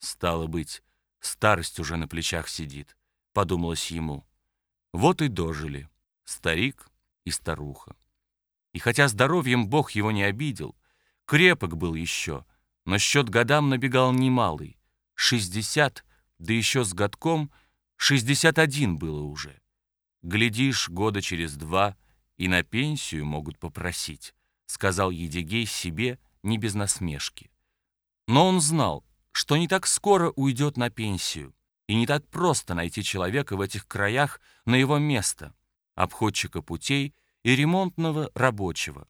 Стало быть, старость уже на плечах сидит, подумалось ему. Вот и дожили старик и старуха. И хотя здоровьем Бог его не обидел, крепок был еще, но счет годам набегал немалый. Шестьдесят, да еще с годком шестьдесят один было уже. Глядишь, года через два и на пенсию могут попросить, сказал Едигей себе не без насмешки. Но он знал, что не так скоро уйдет на пенсию, и не так просто найти человека в этих краях на его место, обходчика путей и ремонтного рабочего.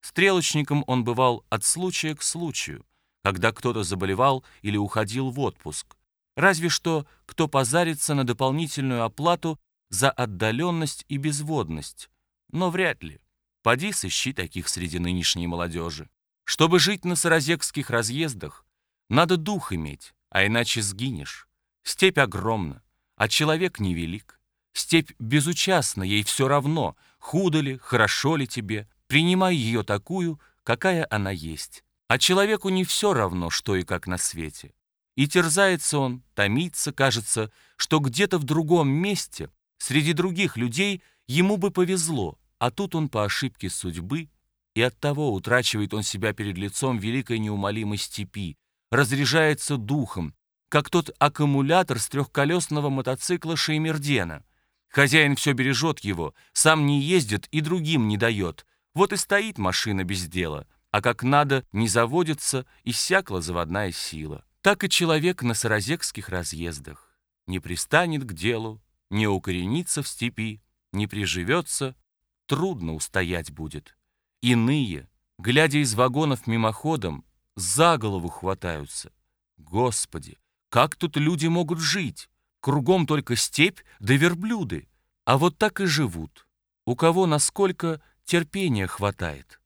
Стрелочником он бывал от случая к случаю, когда кто-то заболевал или уходил в отпуск. Разве что кто позарится на дополнительную оплату за отдаленность и безводность. Но вряд ли. Поди сыщи таких среди нынешней молодежи. Чтобы жить на саразекских разъездах, надо дух иметь, а иначе сгинешь. Степь огромна, а человек невелик. Степь безучастна, ей все равно, худо ли, хорошо ли тебе. Принимай ее такую, какая она есть. А человеку не все равно, что и как на свете. И терзается он, томится, кажется, что где-то в другом месте, среди других людей, ему бы повезло, а тут он по ошибке судьбы, и оттого утрачивает он себя перед лицом великой неумолимой степи, разряжается духом, как тот аккумулятор с трехколесного мотоцикла Шеймердена. Хозяин все бережет его, сам не ездит и другим не дает. Вот и стоит машина без дела, а как надо, не заводится, иссякла заводная сила. Так и человек на саразекских разъездах. Не пристанет к делу, не укоренится в степи, не приживется, трудно устоять будет. Иные, глядя из вагонов мимоходом, за голову хватаются. Господи, как тут люди могут жить? Кругом только степь да верблюды. А вот так и живут. У кого насколько терпения хватает.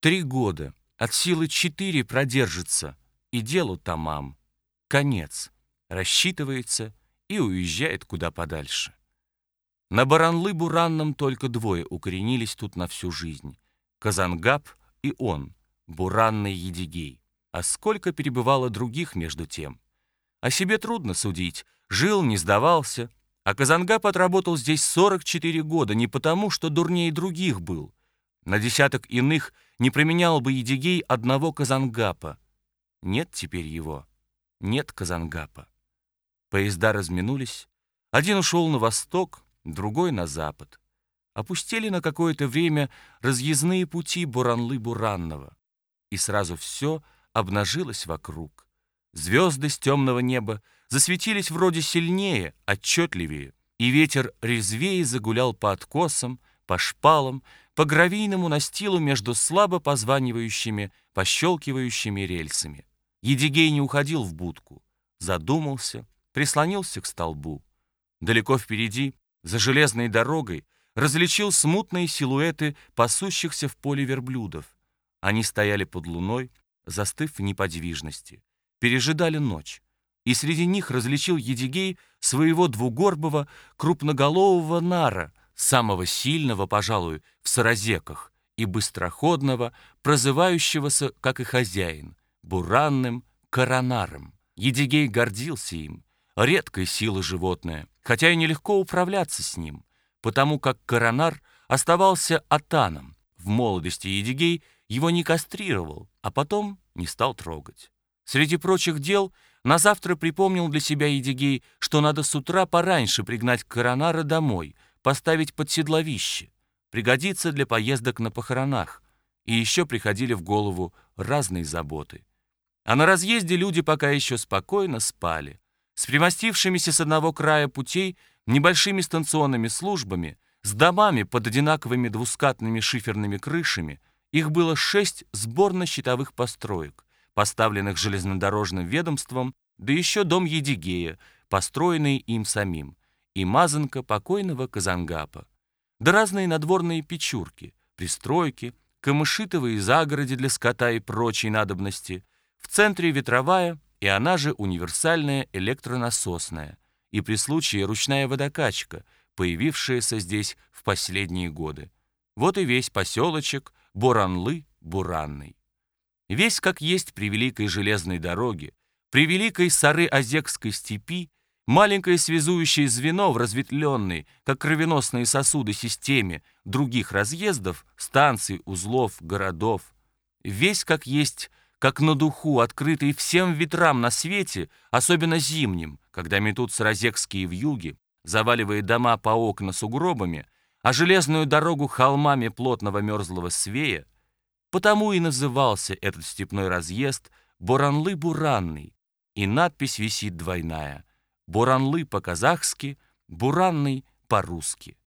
Три года, от силы четыре продержится, и делу тамам. Конец. Рассчитывается и уезжает куда подальше. На Баранлы-Буранном только двое укоренились тут на всю жизнь. Казангаб и он, Буранный Едигей. А сколько перебывало других между тем. О себе трудно судить, Жил, не сдавался. А Казангап отработал здесь 44 года не потому, что дурнее других был. На десяток иных не променял бы Едигей одного Казангапа. Нет теперь его. Нет Казангапа. Поезда разминулись. Один ушел на восток, другой на запад. Опустили на какое-то время разъездные пути Буранлы-Буранного. И сразу все обнажилось вокруг. Звезды с темного неба засветились вроде сильнее, отчетливее, и ветер резвее загулял по откосам, по шпалам, по гравийному настилу между слабо позванивающими, пощелкивающими рельсами. Едигей не уходил в будку, задумался, прислонился к столбу. Далеко впереди, за железной дорогой, различил смутные силуэты пасущихся в поле верблюдов. Они стояли под луной, застыв в неподвижности, пережидали ночь и среди них различил Едигей своего двугорбого крупноголового нара, самого сильного, пожалуй, в саразеках, и быстроходного, прозывающегося, как и хозяин, буранным коронаром. Едигей гордился им, редкой силы животное, хотя и нелегко управляться с ним, потому как коронар оставался атаном. В молодости Едигей его не кастрировал, а потом не стал трогать. Среди прочих дел на завтра припомнил для себя Едигей, что надо с утра пораньше пригнать коронара домой, поставить под седловище. Пригодится для поездок на похоронах. И еще приходили в голову разные заботы. А на разъезде люди пока еще спокойно спали. С примостившимися с одного края путей небольшими станционными службами, с домами под одинаковыми двускатными шиферными крышами, их было шесть сборно-щитовых построек поставленных железнодорожным ведомством, да еще дом Едигея, построенный им самим, и мазанка покойного Казангапа, да разные надворные печурки, пристройки, камышитовые загороди для скота и прочей надобности, в центре ветровая, и она же универсальная электронасосная, и при случае ручная водокачка, появившаяся здесь в последние годы. Вот и весь поселочек Буранлы-Буранный. Весь как есть при Великой железной дороге, При великой Сары-Озекской степи маленькое связующее звено в разветвленной, как кровеносные сосуды системе других разъездов, станций, узлов, городов, весь как есть, как на духу, открытый всем ветрам на свете, особенно зимним, когда метутся розекские вьюги, заваливая дома по окна сугробами, а железную дорогу холмами плотного мерзлого свея, потому и назывался этот степной разъезд Буранлы-Буранный, и надпись висит двойная. Буранлы по-казахски, Буранный по-русски.